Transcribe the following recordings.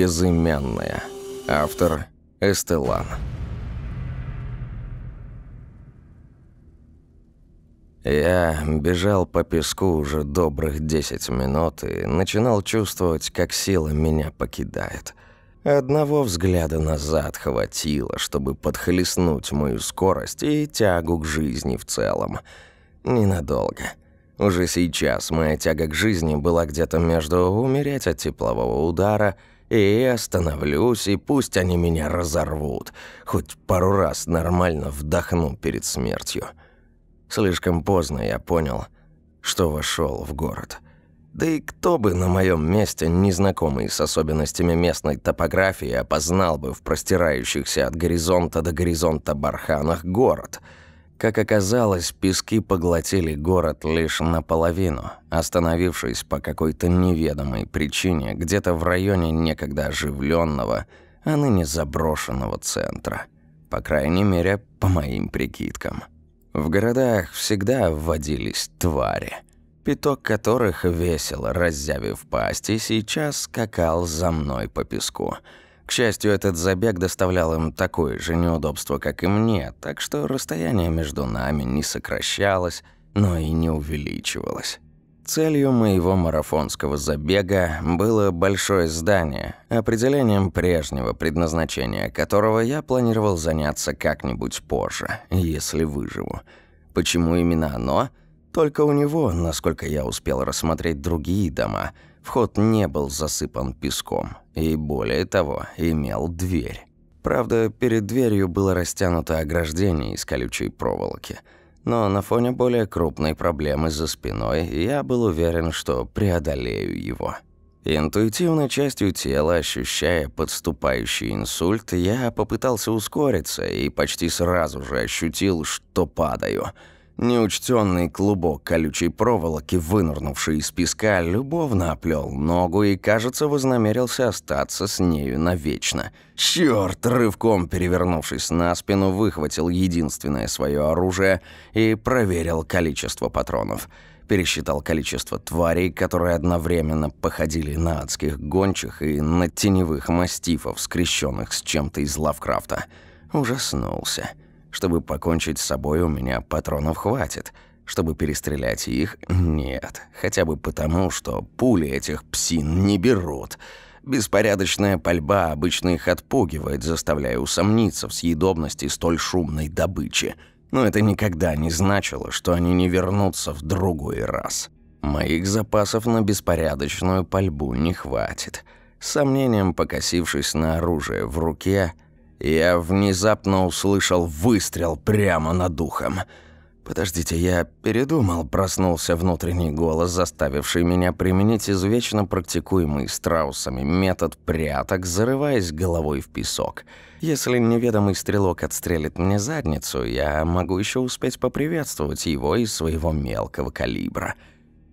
Безымянная. Автор Эстелан. Я бежал по песку уже добрых 10 минут и начинал чувствовать, как сила меня покидает. Одного взгляда назад хватило, чтобы подхлестнуть мою скорость и тягу к жизни в целом. Ненадолго. Уже сейчас моя тяга к жизни была где-то между умереть от теплового удара остановлюсь, и пусть они меня разорвут. Хоть пару раз нормально вдохну перед смертью. Слишком поздно я понял, что вошел в город. Да и кто бы на моем месте, незнакомый с особенностями местной топографии, опознал бы в простирающихся от горизонта до горизонта барханах город. Как оказалось, пески поглотили город лишь наполовину, остановившись по какой-то неведомой причине где-то в районе некогда оживленного, а ныне заброшенного центра. По крайней мере, по моим прикидкам. В городах всегда вводились твари, пяток которых, весело раззявив пасти, сейчас скакал за мной по песку. К счастью, этот забег доставлял им такое же неудобство, как и мне, так что расстояние между нами не сокращалось, но и не увеличивалось. Целью моего марафонского забега было большое здание, определением прежнего предназначения которого я планировал заняться как-нибудь позже, если выживу. Почему именно оно? Только у него, насколько я успел рассмотреть другие дома, вход не был засыпан песком, и более того, имел дверь. Правда, перед дверью было растянуто ограждение из колючей проволоки – но на фоне более крупной проблемы за спиной я был уверен, что преодолею его. Интуитивной частью тела, ощущая подступающий инсульт, я попытался ускориться и почти сразу же ощутил, что падаю – Неучтенный клубок колючей проволоки, вынырнувший из песка, любовно оплел ногу и, кажется, вознамерился остаться с нею навечно. Чёрт, рывком перевернувшись на спину, выхватил единственное свое оружие и проверил количество патронов. Пересчитал количество тварей, которые одновременно походили на адских гончих и на теневых мастифов, скрещенных с чем-то из Лавкрафта. Ужаснулся. Чтобы покончить с собой, у меня патронов хватит. Чтобы перестрелять их, нет. Хотя бы потому, что пули этих псин не берут. Беспорядочная пальба обычно их отпугивает, заставляя усомниться в съедобности столь шумной добычи. Но это никогда не значило, что они не вернутся в другой раз. Моих запасов на беспорядочную пальбу не хватит. С сомнением покосившись на оружие в руке, я внезапно услышал выстрел прямо над духом. «Подождите, я передумал», – проснулся внутренний голос, заставивший меня применить извечно практикуемый страусами метод пряток, зарываясь головой в песок. Если неведомый стрелок отстрелит мне задницу, я могу еще успеть поприветствовать его из своего мелкого калибра.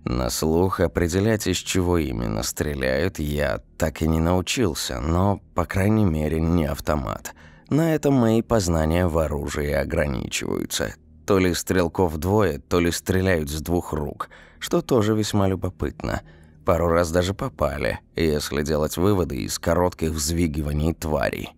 На слух определять, из чего именно стреляют, я так и не научился, но, по крайней мере, не автомат. На этом мои познания в оружии ограничиваются. То ли стрелков двое, то ли стреляют с двух рук, что тоже весьма любопытно. Пару раз даже попали, если делать выводы из коротких взвигиваний тварей.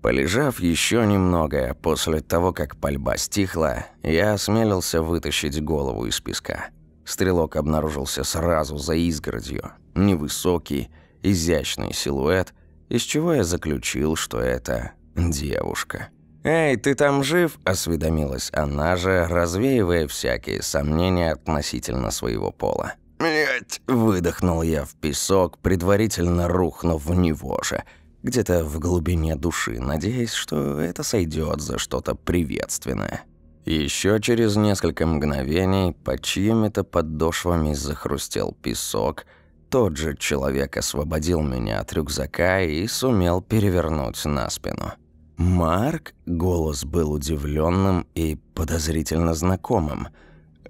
Полежав еще немного, после того, как пальба стихла, я осмелился вытащить голову из песка. Стрелок обнаружился сразу за изгородью. Невысокий, изящный силуэт, из чего я заключил, что это девушка. «Эй, ты там жив?» – осведомилась она же, развеивая всякие сомнения относительно своего пола. «Блядь!» – выдохнул я в песок, предварительно рухнув в него же, где-то в глубине души, надеясь, что это сойдет за что-то приветственное. Еще через несколько мгновений под чьими-то подошвами захрустел песок. Тот же человек освободил меня от рюкзака и сумел перевернуть на спину. «Марк?» – голос был удивленным и подозрительно знакомым.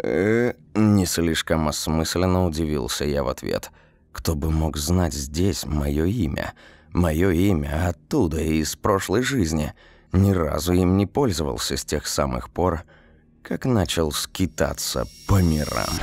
э не слишком осмысленно удивился я в ответ. «Кто бы мог знать здесь мое имя? Мое имя оттуда, из прошлой жизни». Ни разу им не пользовался с тех самых пор, как начал скитаться по мирам.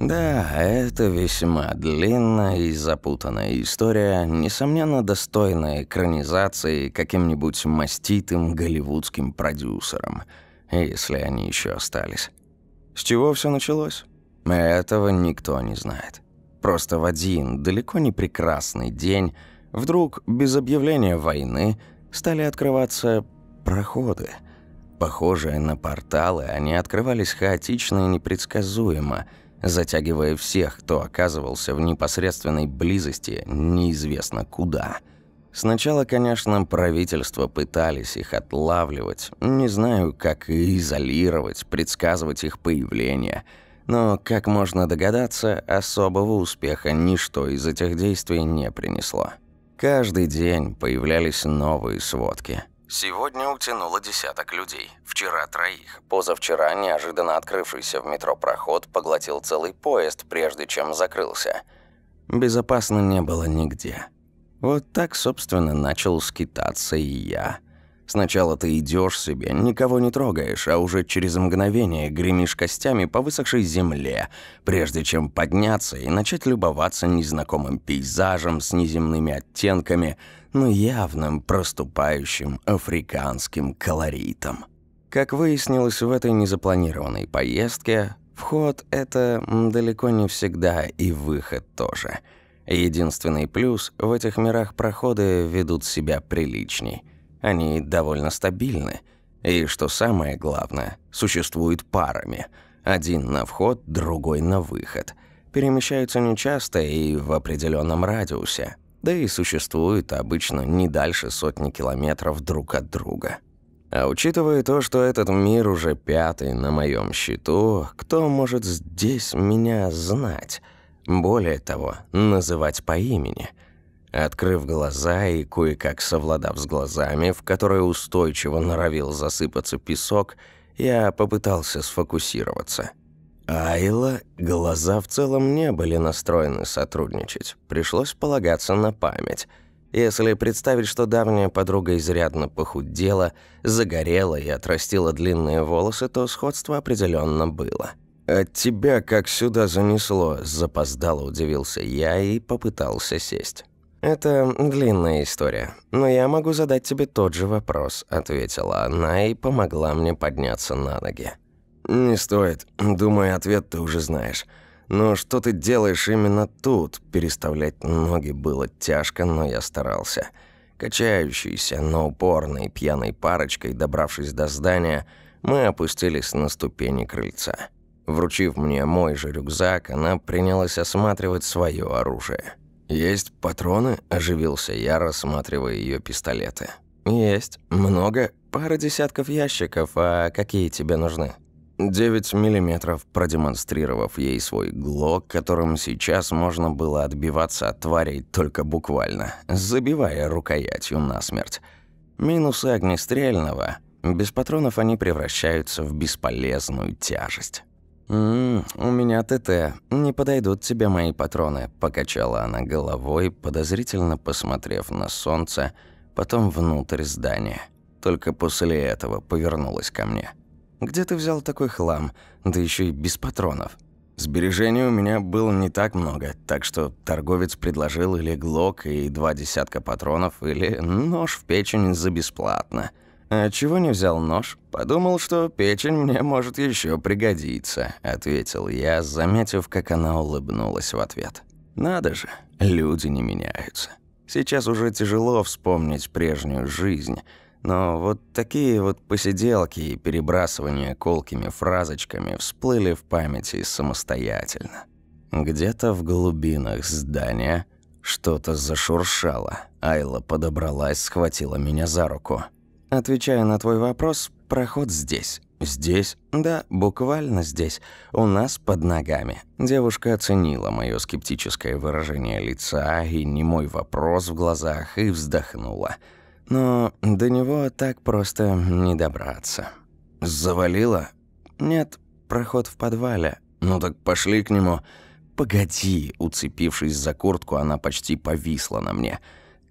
Да, это весьма длинная и запутанная история, несомненно достойная экранизации каким-нибудь маститым голливудским продюсером, если они еще остались. С чего все началось? Этого никто не знает. Просто в один, далеко не прекрасный день, вдруг, без объявления войны, стали открываться проходы. Похожие на порталы, они открывались хаотично и непредсказуемо, затягивая всех, кто оказывался в непосредственной близости неизвестно куда. Сначала, конечно, правительства пытались их отлавливать, не знаю, как изолировать, предсказывать их появление – но, как можно догадаться, особого успеха ничто из этих действий не принесло. Каждый день появлялись новые сводки. Сегодня утянуло десяток людей, вчера троих. Позавчера неожиданно открывшийся в метро проход поглотил целый поезд, прежде чем закрылся. Безопасно не было нигде. Вот так, собственно, начал скитаться и я – Сначала ты идешь себе, никого не трогаешь, а уже через мгновение гремишь костями по высохшей земле, прежде чем подняться и начать любоваться незнакомым пейзажем с неземными оттенками, но явным проступающим африканским колоритом. Как выяснилось в этой незапланированной поездке, вход – это далеко не всегда и выход тоже. Единственный плюс – в этих мирах проходы ведут себя приличней – они довольно стабильны. И, что самое главное, существуют парами. Один на вход, другой на выход. Перемещаются нечасто и в определенном радиусе. Да и существуют обычно не дальше сотни километров друг от друга. А учитывая то, что этот мир уже пятый на моем счету, кто может здесь меня знать? Более того, называть по имени – Открыв глаза и кое-как совладав с глазами, в которые устойчиво норовил засыпаться песок, я попытался сфокусироваться. Айла, глаза в целом не были настроены сотрудничать. Пришлось полагаться на память. Если представить, что давняя подруга изрядно похудела, загорела и отрастила длинные волосы, то сходство определенно было. «От тебя как сюда занесло?» – запоздало удивился я и попытался сесть. «Это длинная история, но я могу задать тебе тот же вопрос», — ответила она и помогла мне подняться на ноги. «Не стоит. Думаю, ответ ты уже знаешь. Но что ты делаешь именно тут?» Переставлять ноги было тяжко, но я старался. Качающейся, но упорной пьяной парочкой, добравшись до здания, мы опустились на ступени крыльца. Вручив мне мой же рюкзак, она принялась осматривать свое оружие. «Есть патроны?» – оживился я, рассматривая ее пистолеты. «Есть. Много. Пара десятков ящиков. А какие тебе нужны?» «Девять миллиметров», продемонстрировав ей свой глок, которым сейчас можно было отбиваться от тварей только буквально, забивая рукоятью насмерть. Минусы огнестрельного – без патронов они превращаются в бесполезную тяжесть. «М -м, «У меня ТТ. Не подойдут тебе мои патроны», – покачала она головой, подозрительно посмотрев на солнце, потом внутрь здания. Только после этого повернулась ко мне. «Где ты взял такой хлам? Да еще и без патронов». Сбережений у меня было не так много, так что торговец предложил или глок и два десятка патронов, или нож в печень за бесплатно – «А чего не взял нож? Подумал, что печень мне может еще пригодиться», — ответил я, заметив, как она улыбнулась в ответ. «Надо же, люди не меняются. Сейчас уже тяжело вспомнить прежнюю жизнь, но вот такие вот посиделки и перебрасывания колкими фразочками всплыли в памяти самостоятельно. Где-то в глубинах здания что-то зашуршало. Айла подобралась, схватила меня за руку — Отвечая на твой вопрос, проход здесь. Здесь? Да, буквально здесь. У нас под ногами. Девушка оценила мое скептическое выражение лица и не мой вопрос в глазах и вздохнула. Но до него так просто не добраться. Завалила? Нет, проход в подвале. Ну так пошли к нему. Погоди, уцепившись за куртку, она почти повисла на мне.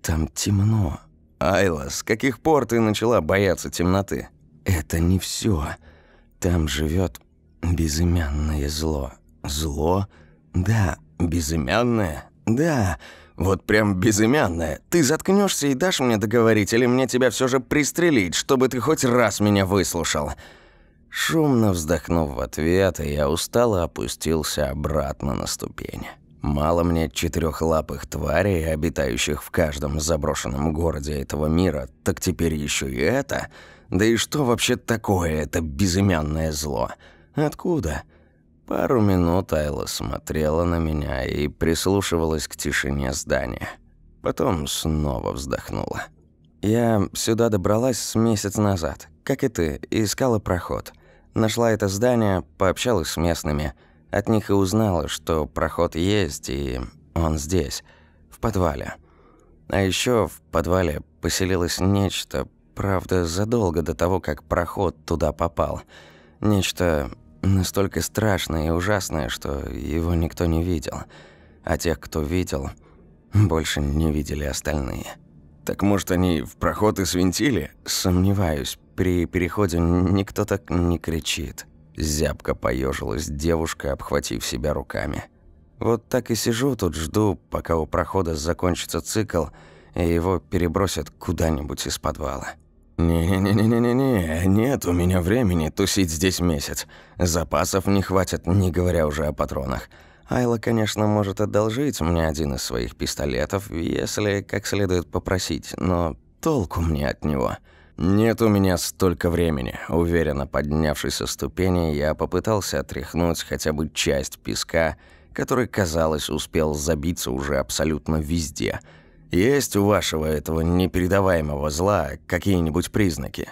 Там темно. «Айла, с каких пор ты начала бояться темноты?» «Это не все. Там живет безымянное зло. Зло? Да. Безымянное? Да. Вот прям безымянное. Ты заткнешься и дашь мне договорить, или мне тебя все же пристрелить, чтобы ты хоть раз меня выслушал?» Шумно вздохнув в ответ, я устало опустился обратно на ступень. Мало мне четырехлапых тварей, обитающих в каждом заброшенном городе этого мира, так теперь еще и это. Да и что вообще такое это безымянное зло? Откуда? Пару минут Айла смотрела на меня и прислушивалась к тишине здания. Потом снова вздохнула. «Я сюда добралась с месяц назад, как и ты, искала проход. Нашла это здание, пообщалась с местными. От них и узнала, что проход есть, и он здесь, в подвале. А еще в подвале поселилось нечто, правда, задолго до того, как проход туда попал. Нечто Настолько страшное и ужасное, что его никто не видел. А тех, кто видел, больше не видели остальные. Так может, они в проход и свинтили? Сомневаюсь, при переходе никто так не кричит. Зябко поежилась девушка, обхватив себя руками. Вот так и сижу тут, жду, пока у прохода закончится цикл, и его перебросят куда-нибудь из подвала. «Не-не-не-не-не, нет у меня времени тусить здесь месяц. Запасов не хватит, не говоря уже о патронах. Айла, конечно, может одолжить мне один из своих пистолетов, если как следует попросить, но толку мне от него». «Нет у меня столько времени», – уверенно поднявшись со ступени, я попытался отряхнуть хотя бы часть песка, который, казалось, успел забиться уже абсолютно везде – есть у вашего этого непередаваемого зла какие-нибудь признаки?»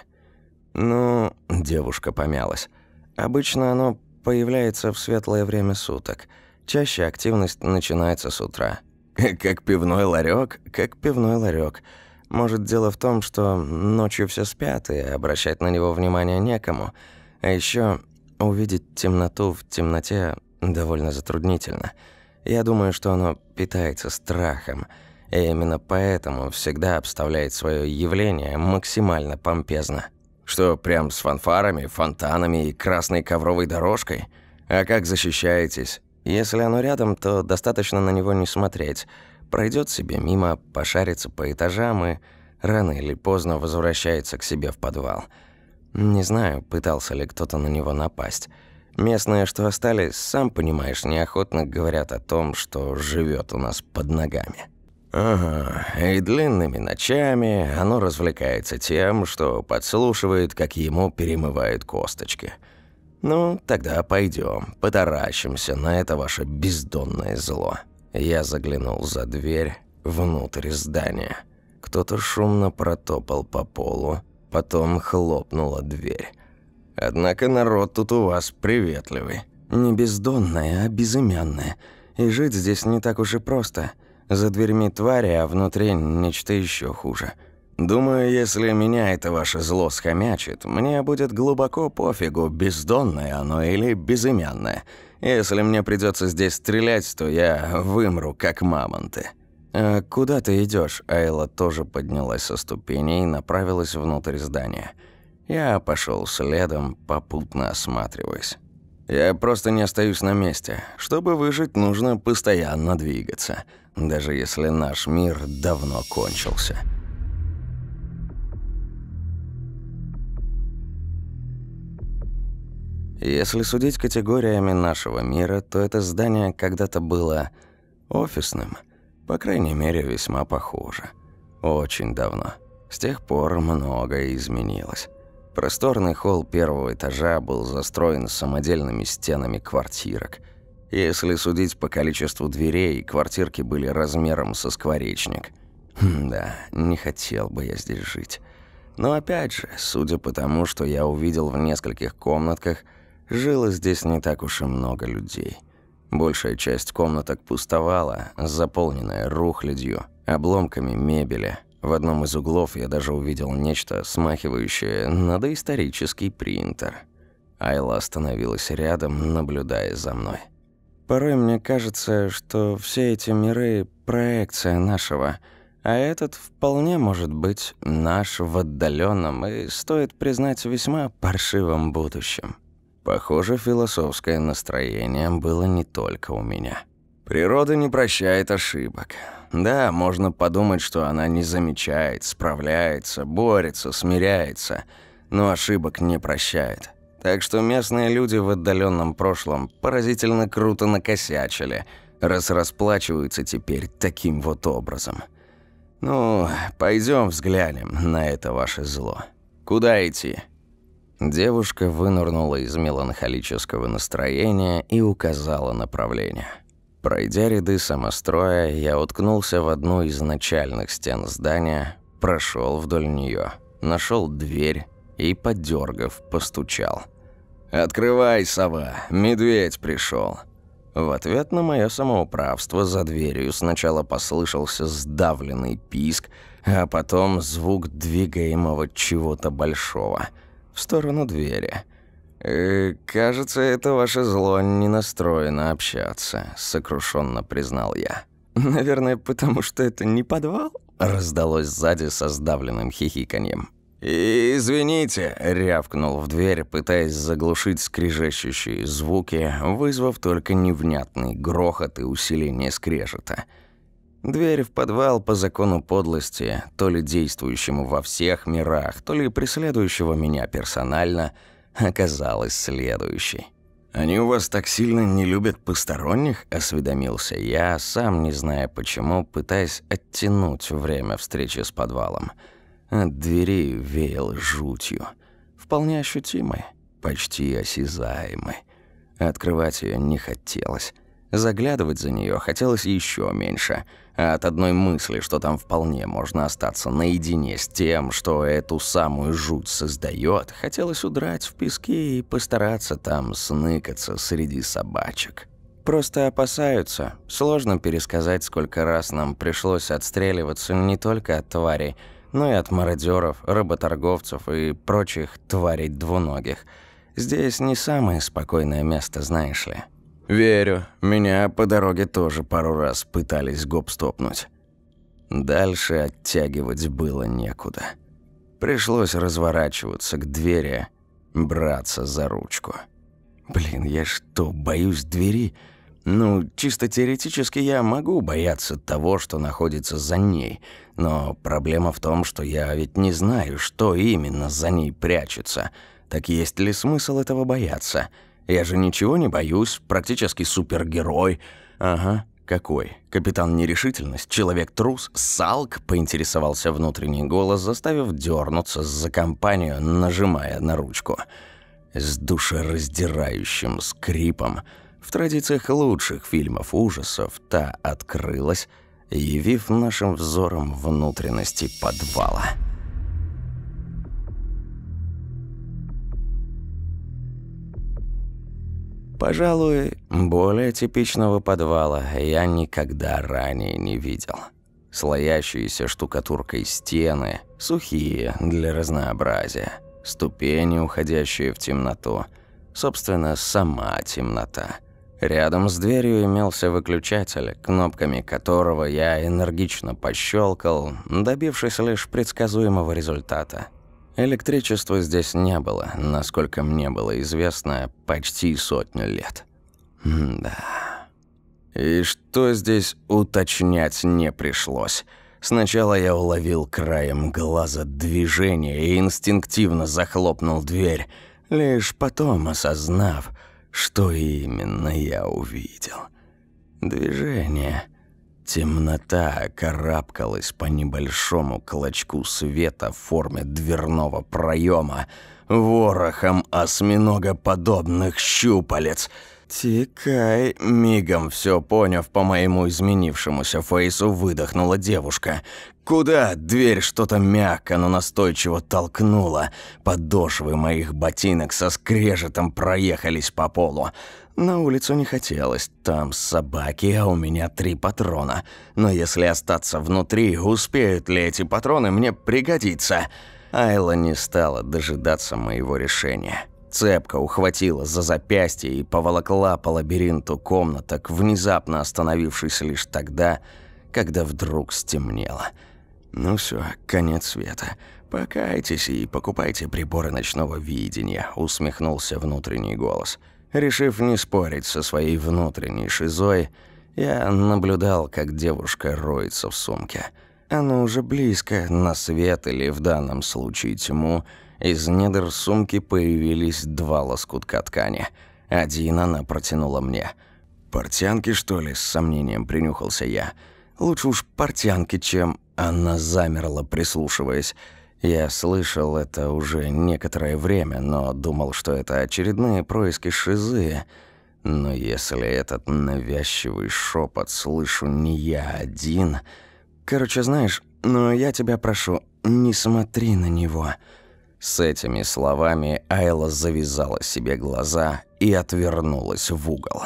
«Ну...» – девушка помялась. «Обычно оно появляется в светлое время суток. Чаще активность начинается с утра». «Как пивной ларек, Как пивной ларек. Может, дело в том, что ночью все спят, и обращать на него внимание некому. А еще увидеть темноту в темноте довольно затруднительно. Я думаю, что оно питается страхом». И именно поэтому всегда обставляет свое явление максимально помпезно. Что, прям с фанфарами, фонтанами и красной ковровой дорожкой? А как защищаетесь? Если оно рядом, то достаточно на него не смотреть. Пройдет себе мимо, пошарится по этажам и рано или поздно возвращается к себе в подвал. Не знаю, пытался ли кто-то на него напасть. Местные, что остались, сам понимаешь, неохотно говорят о том, что живет у нас под ногами. Ага, и длинными ночами оно развлекается тем, что подслушивает, как ему перемывают косточки. Ну, тогда пойдем, потаращимся на это ваше бездонное зло. Я заглянул за дверь внутрь здания. Кто-то шумно протопал по полу, потом хлопнула дверь. Однако народ тут у вас приветливый. Не бездонное, а безымянное. И жить здесь не так уж и просто – за дверьми твари, а внутри нечто еще хуже. Думаю, если меня это ваше зло схомячит, мне будет глубоко пофигу, бездонное оно или безымянное. Если мне придется здесь стрелять, то я вымру, как мамонты. «А куда ты идешь? Айла тоже поднялась со ступеней и направилась внутрь здания. Я пошел следом, попутно осматриваясь. Я просто не остаюсь на месте. Чтобы выжить, нужно постоянно двигаться даже если наш мир давно кончился. Если судить категориями нашего мира, то это здание когда-то было офисным. По крайней мере, весьма похоже. Очень давно. С тех пор многое изменилось. Просторный холл первого этажа был застроен самодельными стенами квартирок – если судить по количеству дверей, квартирки были размером со скворечник. Хм, да, не хотел бы я здесь жить. Но опять же, судя по тому, что я увидел в нескольких комнатках, жило здесь не так уж и много людей. Большая часть комнаток пустовала, заполненная рухлядью, обломками мебели. В одном из углов я даже увидел нечто, смахивающее на доисторический принтер. Айла остановилась рядом, наблюдая за мной. Порой мне кажется, что все эти миры – проекция нашего, а этот вполне может быть наш в отдаленном и, стоит признать, весьма паршивом будущем. Похоже, философское настроение было не только у меня. Природа не прощает ошибок. Да, можно подумать, что она не замечает, справляется, борется, смиряется, но ошибок не прощает. Так что местные люди в отдаленном прошлом поразительно круто накосячили, раз расплачиваются теперь таким вот образом. Ну, пойдем взглянем на это ваше зло. Куда идти? Девушка вынырнула из меланхолического настроения и указала направление. Пройдя ряды самостроя, я уткнулся в одну из начальных стен здания, прошел вдоль нее, нашел дверь и, подергав, постучал. «Открывай, сова, медведь пришел. В ответ на мое самоуправство за дверью сначала послышался сдавленный писк, а потом звук двигаемого чего-то большого в сторону двери. «Э, «Кажется, это ваше зло не настроено общаться», — сокрушенно признал я. «Наверное, потому что это не подвал?» — раздалось сзади со сдавленным хихиканьем. «Извините», — рявкнул в дверь, пытаясь заглушить скрежещущие звуки, вызвав только невнятный грохот и усиление скрежета. Дверь в подвал по закону подлости, то ли действующему во всех мирах, то ли преследующего меня персонально, оказалась следующей. «Они у вас так сильно не любят посторонних?» – осведомился я, сам не зная почему, пытаясь оттянуть время встречи с подвалом – от двери веял жутью, вполне ощутимой, почти осязаемой. Открывать ее не хотелось. Заглядывать за нее хотелось еще меньше, а от одной мысли, что там вполне можно остаться наедине с тем, что эту самую жуть создает, хотелось удрать в пески и постараться там сныкаться среди собачек. Просто опасаются. Сложно пересказать, сколько раз нам пришлось отстреливаться не только от тварей, но и от мародеров, работорговцев и прочих тварей двуногих. Здесь не самое спокойное место, знаешь ли. Верю, меня по дороге тоже пару раз пытались гоп-стопнуть. Дальше оттягивать было некуда. Пришлось разворачиваться к двери, браться за ручку. Блин, я что, боюсь двери? Ну, чисто теоретически я могу бояться того, что находится за ней, но проблема в том, что я ведь не знаю, что именно за ней прячется. Так есть ли смысл этого бояться? Я же ничего не боюсь, практически супергерой. Ага, какой? Капитан Нерешительность? Человек-трус? Салк? Поинтересовался внутренний голос, заставив дернуться за компанию, нажимая на ручку. С душераздирающим скрипом – в традициях лучших фильмов ужасов та открылась, явив нашим взором внутренности подвала. Пожалуй, более типичного подвала я никогда ранее не видел. Слоящиеся штукатуркой стены, сухие для разнообразия, ступени, уходящие в темноту, собственно, сама темнота – Рядом с дверью имелся выключатель, кнопками которого я энергично пощелкал, добившись лишь предсказуемого результата. Электричества здесь не было, насколько мне было известно, почти сотню лет. М да. И что здесь уточнять не пришлось. Сначала я уловил краем глаза движение и инстинктивно захлопнул дверь, лишь потом осознав – что именно я увидел? Движение. Темнота карабкалась по небольшому клочку света в форме дверного проема, ворохом осьминогоподобных щупалец — «Тикай!» – мигом все поняв по моему изменившемуся фейсу, выдохнула девушка. «Куда?» – дверь что-то мягко, но настойчиво толкнула. Подошвы моих ботинок со скрежетом проехались по полу. На улицу не хотелось, там собаки, а у меня три патрона. Но если остаться внутри, успеют ли эти патроны мне пригодиться? Айла не стала дожидаться моего решения. Цепка ухватила за запястье и поволокла по лабиринту комнаток, внезапно остановившись лишь тогда, когда вдруг стемнело. Ну все, конец света. «Покайтесь и покупайте приборы ночного видения», — усмехнулся внутренний голос. Решив не спорить со своей внутренней шизой, я наблюдал, как девушка роется в сумке. Она уже близко, на свет или в данном случае тьму, из недр сумки появились два лоскутка ткани. Один она протянула мне. «Портянки, что ли?» – с сомнением принюхался я. «Лучше уж портянки, чем...» Она замерла, прислушиваясь. Я слышал это уже некоторое время, но думал, что это очередные происки шизы. Но если этот навязчивый шепот слышу не я один... Короче, знаешь, но я тебя прошу, не смотри на него. С этими словами Айла завязала себе глаза и отвернулась в угол.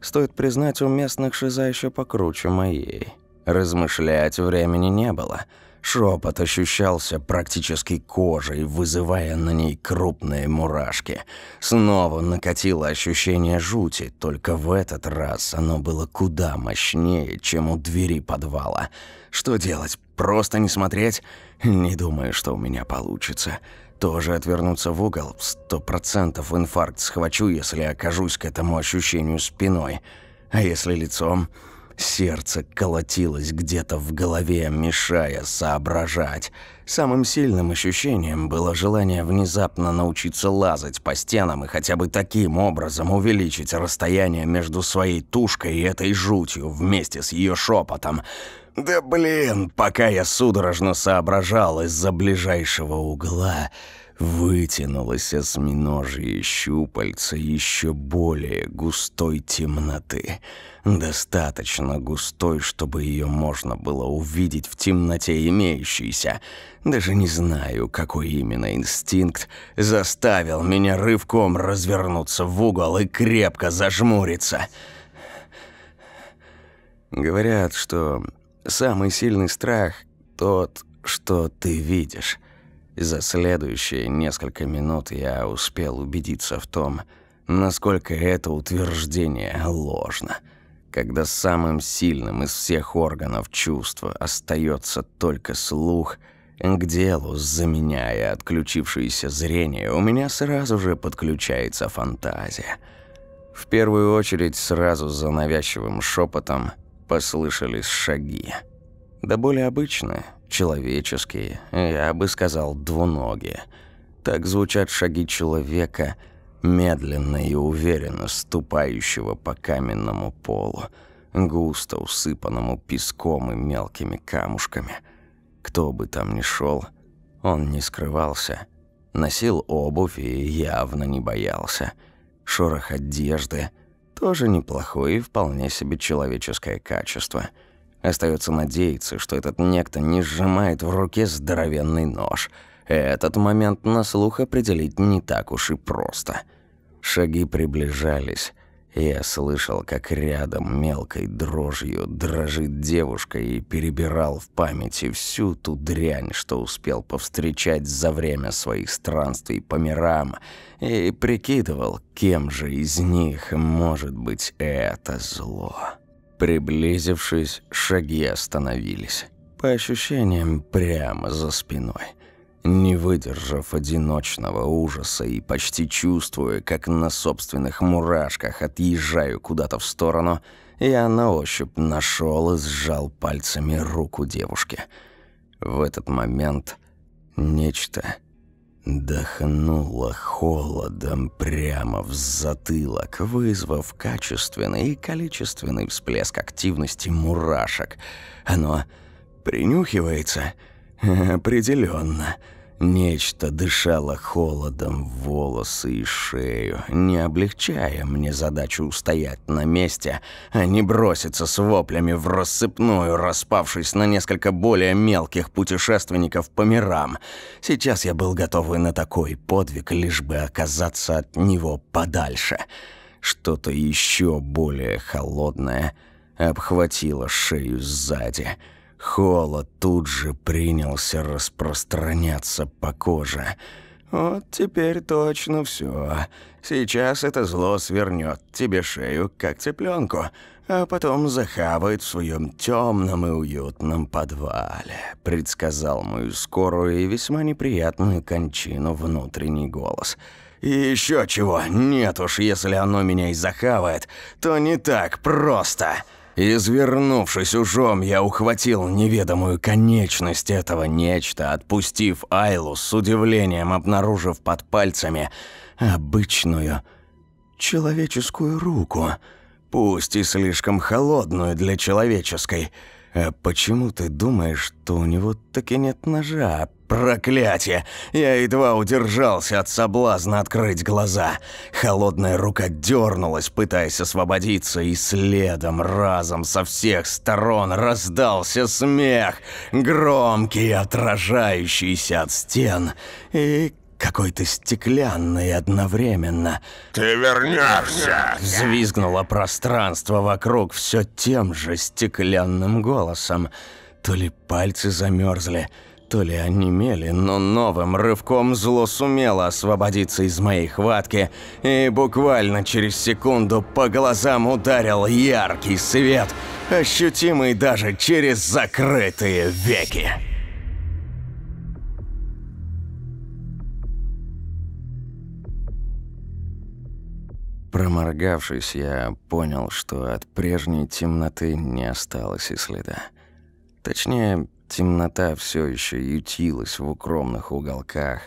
Стоит признать, у местных шиза еще покруче моей. Размышлять времени не было — Шепот ощущался практически кожей, вызывая на ней крупные мурашки. Снова накатило ощущение жути, только в этот раз оно было куда мощнее, чем у двери подвала. Что делать? Просто не смотреть? Не думаю, что у меня получится. Тоже отвернуться в угол? Сто процентов инфаркт схвачу, если окажусь к этому ощущению спиной. А если лицом? Сердце колотилось где-то в голове, мешая соображать. Самым сильным ощущением было желание внезапно научиться лазать по стенам и хотя бы таким образом увеличить расстояние между своей тушкой и этой жутью вместе с ее шепотом. Да блин, пока я судорожно соображал из-за ближайшего угла, вытянулось осьминожье щупальце еще более густой темноты. Достаточно густой, чтобы ее можно было увидеть в темноте имеющейся. Даже не знаю, какой именно инстинкт заставил меня рывком развернуться в угол и крепко зажмуриться. Говорят, что самый сильный страх тот, что ты видишь. За следующие несколько минут я успел убедиться в том, насколько это утверждение ложно. Когда самым сильным из всех органов чувства остается только слух, к делу, заменяя отключившееся зрение, у меня сразу же подключается фантазия. В первую очередь сразу за навязчивым шепотом послышались шаги. Да более обычные – человеческие, я бы сказал, двуногие. Так звучат шаги человека, медленно и уверенно ступающего по каменному полу, густо усыпанному песком и мелкими камушками. Кто бы там ни шел, он не скрывался, носил обувь и явно не боялся. Шорох одежды – тоже неплохое и вполне себе человеческое качество – Остается надеяться, что этот некто не сжимает в руке здоровенный нож. Этот момент на слух определить не так уж и просто. Шаги приближались. Я слышал, как рядом мелкой дрожью дрожит девушка и перебирал в памяти всю ту дрянь, что успел повстречать за время своих странствий по мирам, и прикидывал, кем же из них может быть это зло. Приблизившись, шаги остановились. По ощущениям, прямо за спиной. Не выдержав одиночного ужаса и почти чувствуя, как на собственных мурашках отъезжаю куда-то в сторону, я на ощупь нашел и сжал пальцами руку девушки. В этот момент нечто Дохнуло холодом прямо в затылок, вызвав качественный и количественный всплеск активности мурашек. Оно принюхивается? Определенно. Нечто дышало холодом в волосы и шею, не облегчая мне задачу устоять на месте, а не броситься с воплями в рассыпную, распавшись на несколько более мелких путешественников по мирам. Сейчас я был готов и на такой подвиг, лишь бы оказаться от него подальше. Что-то еще более холодное обхватило шею сзади — Холод тут же принялся распространяться по коже. Вот теперь точно все. Сейчас это зло свернет тебе шею, как цыпленку, а потом захавает в своем темном и уютном подвале», — предсказал мою скорую и весьма неприятную кончину внутренний голос. «И еще чего, нет уж, если оно меня и захавает, то не так просто». Извернувшись ужом, я ухватил неведомую конечность этого нечто, отпустив Айлу с удивлением, обнаружив под пальцами обычную человеческую руку, пусть и слишком холодную для человеческой. А почему ты думаешь, что у него таки нет ножа? Проклятие! Я едва удержался от соблазна открыть глаза. Холодная рука дернулась, пытаясь освободиться, и следом разом со всех сторон раздался смех, громкий, отражающийся от стен, и какой-то стеклянный одновременно. «Ты вернешься!» Взвизгнуло пространство вокруг все тем же стеклянным голосом. То ли пальцы замерзли, то ли онемели, но новым рывком зло сумело освободиться из моей хватки, и буквально через секунду по глазам ударил яркий свет, ощутимый даже через закрытые веки. Проморгавшись, я понял, что от прежней темноты не осталось и следа. Точнее, темнота все еще ютилась в укромных уголках,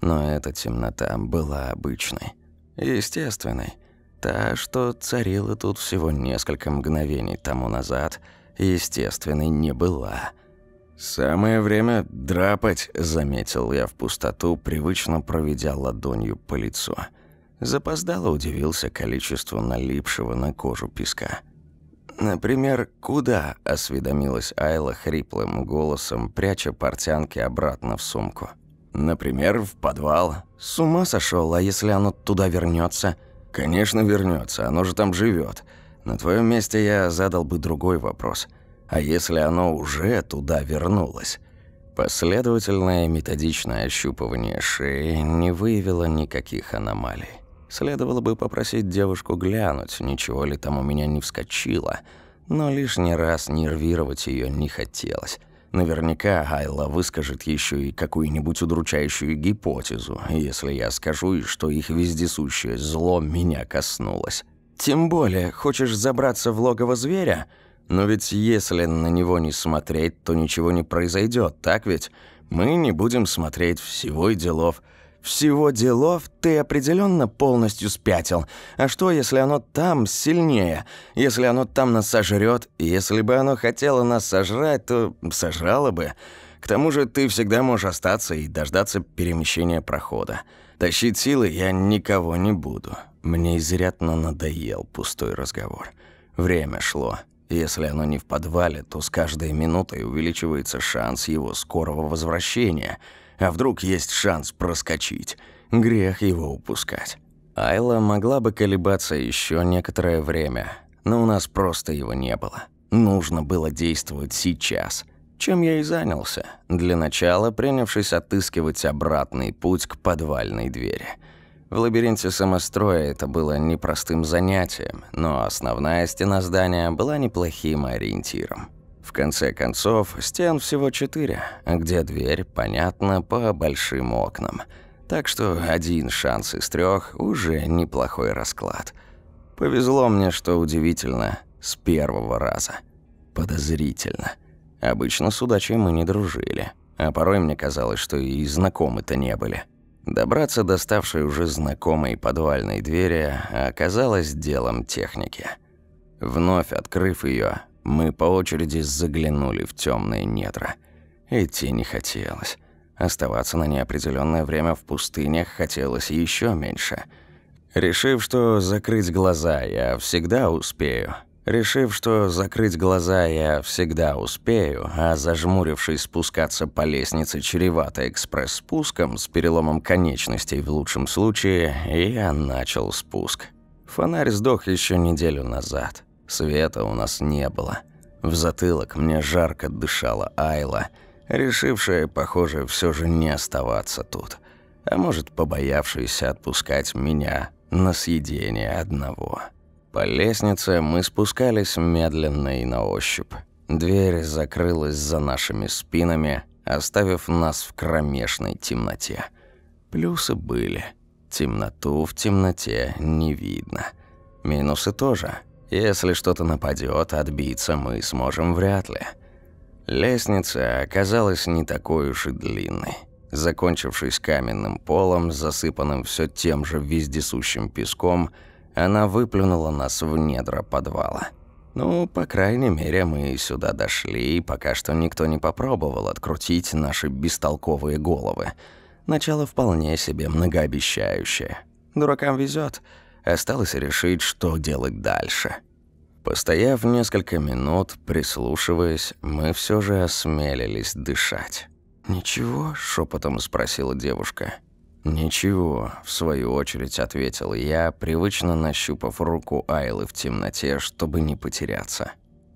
но эта темнота была обычной, естественной. Та, что царила тут всего несколько мгновений тому назад, естественной не была. «Самое время драпать», — заметил я в пустоту, привычно проведя ладонью по лицу. «Самое Запоздало удивился количеству налипшего на кожу песка. «Например, куда?» – осведомилась Айла хриплым голосом, пряча портянки обратно в сумку. «Например, в подвал. С ума сошел, а если оно туда вернется? «Конечно вернется, оно же там живет. На твоем месте я задал бы другой вопрос. А если оно уже туда вернулось?» Последовательное методичное ощупывание шеи не выявило никаких аномалий. Следовало бы попросить девушку глянуть, ничего ли там у меня не вскочило, но лишний раз нервировать ее не хотелось. Наверняка Айла выскажет еще и какую-нибудь удручающую гипотезу, если я скажу, что их вездесущее зло меня коснулось. Тем более, хочешь забраться в логово зверя? Но ведь если на него не смотреть, то ничего не произойдет, так ведь? Мы не будем смотреть всего и делов – всего делов ты определенно полностью спятил. А что, если оно там сильнее? Если оно там нас сожрет? Если бы оно хотело нас сожрать, то сожрало бы. К тому же ты всегда можешь остаться и дождаться перемещения прохода. Тащить силы я никого не буду. Мне изрядно надоел пустой разговор. Время шло. Если оно не в подвале, то с каждой минутой увеличивается шанс его скорого возвращения – а вдруг есть шанс проскочить? Грех его упускать. Айла могла бы колебаться еще некоторое время, но у нас просто его не было. Нужно было действовать сейчас. Чем я и занялся, для начала принявшись отыскивать обратный путь к подвальной двери. В лабиринте самостроя это было непростым занятием, но основная стена здания была неплохим ориентиром. В конце концов, стен всего четыре, где дверь, понятно, по большим окнам. Так что один шанс из трех уже неплохой расклад. Повезло мне, что удивительно, с первого раза. Подозрительно. Обычно с удачей мы не дружили, а порой мне казалось, что и знакомы-то не были. Добраться до ставшей уже знакомой подвальной двери оказалось делом техники. Вновь открыв ее, мы по очереди заглянули в темные недра. Идти не хотелось. Оставаться на неопределенное время в пустынях хотелось еще меньше. Решив, что закрыть глаза я всегда успею, решив, что закрыть глаза я всегда успею, а зажмурившись спускаться по лестнице чревато экспресс-спуском с переломом конечностей в лучшем случае, я начал спуск. Фонарь сдох еще неделю назад. Света у нас не было. В затылок мне жарко дышала Айла, решившая, похоже, все же не оставаться тут. а может, побоявшийся отпускать меня на съедение одного. По лестнице мы спускались медленно и на ощупь. Дверь закрылась за нашими спинами, оставив нас в кромешной темноте. Плюсы были. Темноту в темноте не видно. Минусы тоже. Если что-то нападет, отбиться мы сможем вряд ли. Лестница оказалась не такой уж и длинной. Закончившись каменным полом, засыпанным все тем же вездесущим песком, она выплюнула нас в недра подвала. Ну, по крайней мере, мы сюда дошли, и пока что никто не попробовал открутить наши бестолковые головы. Начало вполне себе многообещающее. Дуракам везет. Осталось решить, что делать дальше. Постояв несколько минут, прислушиваясь, мы все же осмелились дышать. «Ничего?» – шепотом спросила девушка. «Ничего», – в свою очередь ответил я, привычно нащупав руку Айлы в темноте, чтобы не потеряться.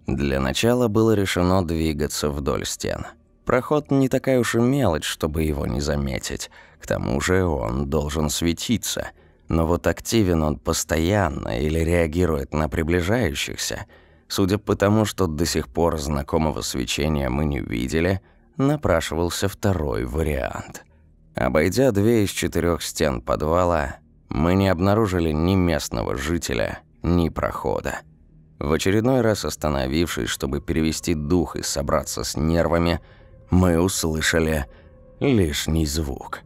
Для начала было решено двигаться вдоль стен. Проход не такая уж и мелочь, чтобы его не заметить. К тому же он должен светиться. Но вот активен он постоянно или реагирует на приближающихся. Судя по тому, что до сих пор знакомого свечения мы не видели – напрашивался второй вариант. Обойдя две из четырех стен подвала, мы не обнаружили ни местного жителя, ни прохода. В очередной раз остановившись, чтобы перевести дух и собраться с нервами, мы услышали лишний звук.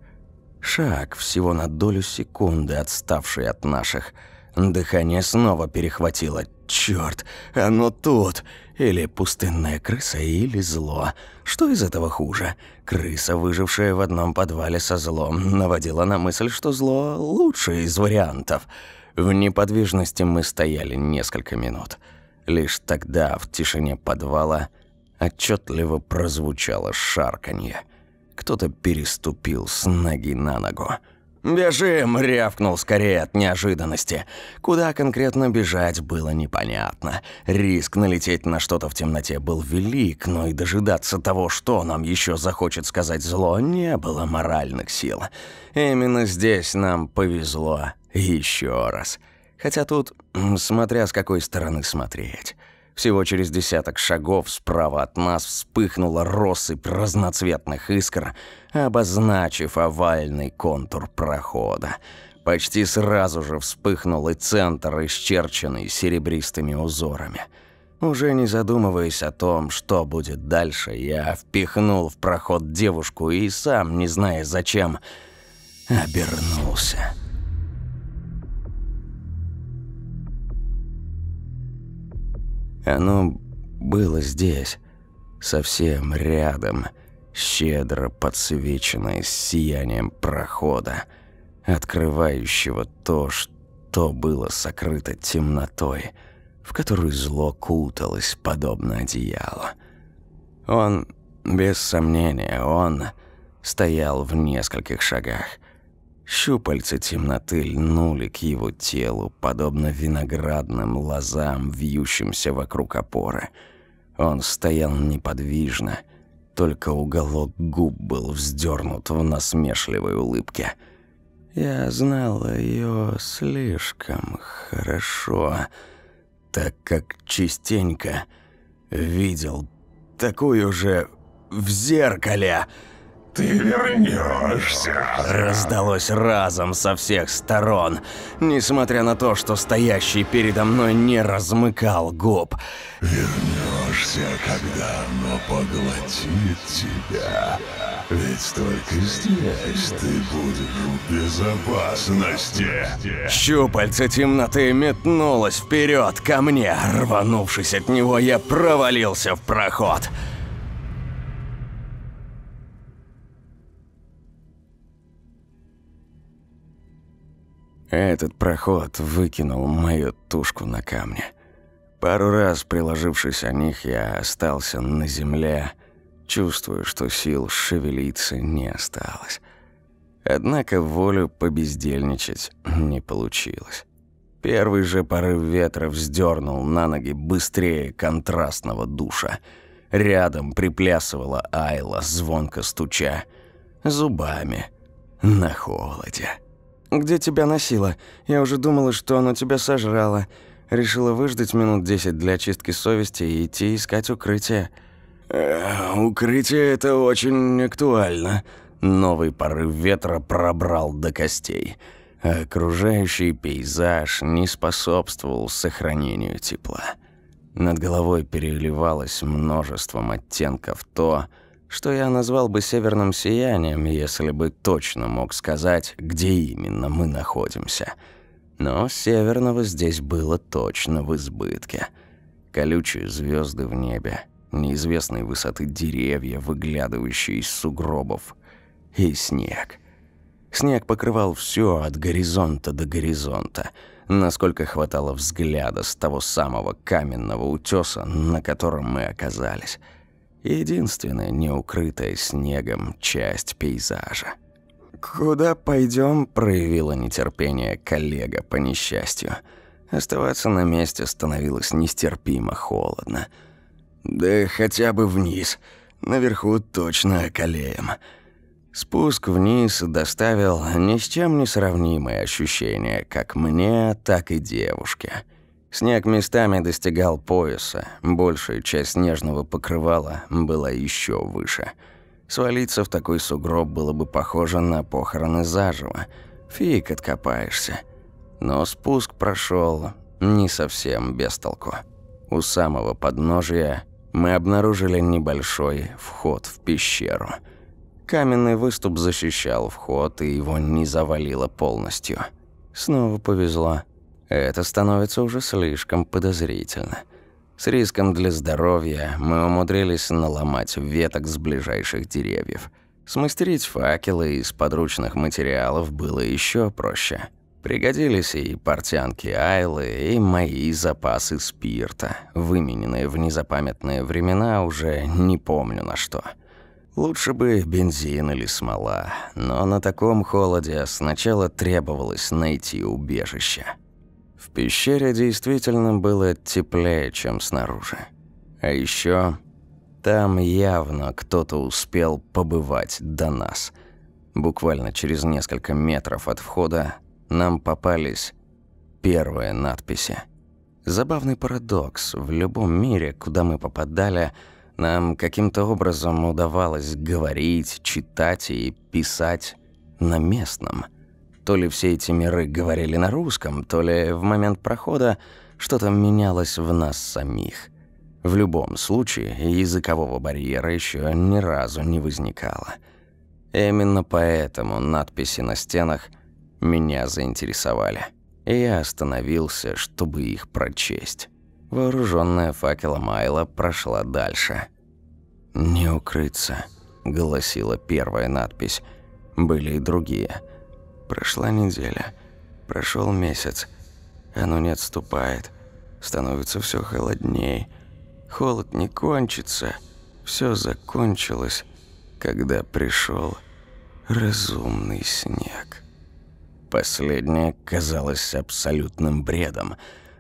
Шаг всего на долю секунды, отставший от наших. Дыхание снова перехватило. Чёрт, оно тут! Или пустынная крыса, или зло. Что из этого хуже? Крыса, выжившая в одном подвале со злом, наводила на мысль, что зло лучший из вариантов. В неподвижности мы стояли несколько минут. Лишь тогда в тишине подвала отчетливо прозвучало шарканье. Кто-то переступил с ноги на ногу. «Бежим!» – рявкнул скорее от неожиданности. Куда конкретно бежать было непонятно. Риск налететь на что-то в темноте был велик, но и дожидаться того, что нам еще захочет сказать зло, не было моральных сил. Именно здесь нам повезло еще раз. Хотя тут, смотря с какой стороны смотреть. Всего через десяток шагов справа от нас вспыхнула россыпь разноцветных искр, обозначив овальный контур прохода. Почти сразу же вспыхнул и центр, исчерченный серебристыми узорами. Уже не задумываясь о том, что будет дальше, я впихнул в проход девушку и сам, не зная зачем, обернулся. Оно было здесь, совсем рядом, щедро подсвеченное сиянием прохода, открывающего то, что было сокрыто темнотой, в которую зло куталось, подобно одеялу. Он, без сомнения, он стоял в нескольких шагах – Щупальца темноты льнули к его телу, подобно виноградным лозам, вьющимся вокруг опоры. Он стоял неподвижно, только уголок губ был вздернут в насмешливой улыбке. Я знал ее слишком хорошо, так как частенько видел такую же в зеркале – «Ты вернешься!» Раздалось разом со всех сторон, несмотря на то, что стоящий передо мной не размыкал губ. «Вернешься, когда оно поглотит тебя. Ведь только здесь ты будешь в безопасности». Щупальце темноты метнулось вперед ко мне. Рванувшись от него, я провалился в проход. Этот проход выкинул мою тушку на камни. Пару раз приложившись о них, я остался на земле, чувствуя, что сил шевелиться не осталось. Однако волю побездельничать не получилось. Первый же порыв ветра вздернул на ноги быстрее контрастного душа. Рядом приплясывала Айла, звонко стуча, зубами – на холоде. «Где тебя носило? Я уже думала, что оно тебя сожрало. Решила выждать минут десять для очистки совести и идти искать укрытие». Э, «Укрытие – это очень актуально». Новый порыв ветра пробрал до костей. Окружающий пейзаж не способствовал сохранению тепла. Над головой переливалось множеством оттенков то, что я назвал бы северным сиянием, если бы точно мог сказать, где именно мы находимся. Но северного здесь было точно в избытке. Колючие звезды в небе, неизвестной высоты деревья, выглядывающие из сугробов, и снег. Снег покрывал все от горизонта до горизонта, насколько хватало взгляда с того самого каменного утеса, на котором мы оказались – единственная неукрытая снегом часть пейзажа. «Куда пойдем? проявила нетерпение коллега по несчастью. Оставаться на месте становилось нестерпимо холодно. «Да хотя бы вниз. Наверху точно околеем». Спуск вниз доставил ни с чем не сравнимые ощущения как мне, так и девушке. Снег местами достигал пояса, большая часть снежного покрывала была еще выше. Свалиться в такой сугроб было бы похоже на похороны заживо. Фиг откопаешься. Но спуск прошел не совсем без толку. У самого подножия мы обнаружили небольшой вход в пещеру. Каменный выступ защищал вход, и его не завалило полностью. Снова повезло. Это становится уже слишком подозрительно. С риском для здоровья мы умудрились наломать веток с ближайших деревьев. Смастерить факелы из подручных материалов было еще проще. Пригодились и портянки Айлы, и мои запасы спирта, вымененные в незапамятные времена уже не помню на что. Лучше бы бензин или смола, но на таком холоде сначала требовалось найти убежище. В пещере действительно было теплее, чем снаружи. А еще там явно кто-то успел побывать до нас. Буквально через несколько метров от входа нам попались первые надписи. Забавный парадокс. В любом мире, куда мы попадали, нам каким-то образом удавалось говорить, читать и писать на местном – то ли все эти миры говорили на русском, то ли в момент прохода что-то менялось в нас самих. В любом случае, языкового барьера еще ни разу не возникало. Именно поэтому надписи на стенах меня заинтересовали. И я остановился, чтобы их прочесть. Вооруженная факелом Айла прошла дальше. «Не укрыться», — гласила первая надпись. Были и другие — Прошла неделя, прошел месяц. Оно не отступает. Становится все холодней. Холод не кончится. Все закончилось, когда пришел разумный снег. Последнее казалось абсолютным бредом.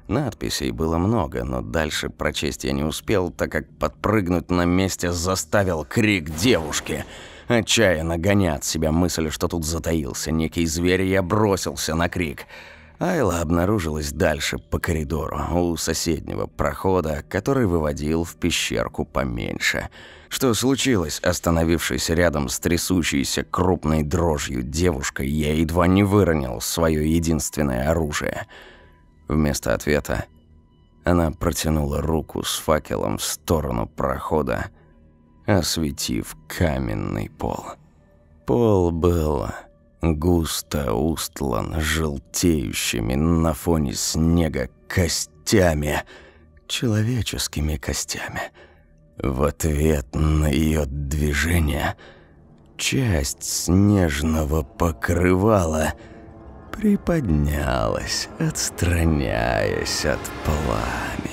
Надписей было много, но дальше прочесть я не успел, так как подпрыгнуть на месте заставил крик девушки – Отчаянно гоня от себя мысль, что тут затаился некий зверь, я бросился на крик. Айла обнаружилась дальше по коридору, у соседнего прохода, который выводил в пещерку поменьше. Что случилось, остановившись рядом с трясущейся крупной дрожью девушкой, я едва не выронил свое единственное оружие. Вместо ответа она протянула руку с факелом в сторону прохода, осветив каменный пол. Пол был густо устлан желтеющими на фоне снега костями, человеческими костями. В ответ на ее движение часть снежного покрывала приподнялась, отстраняясь от пола.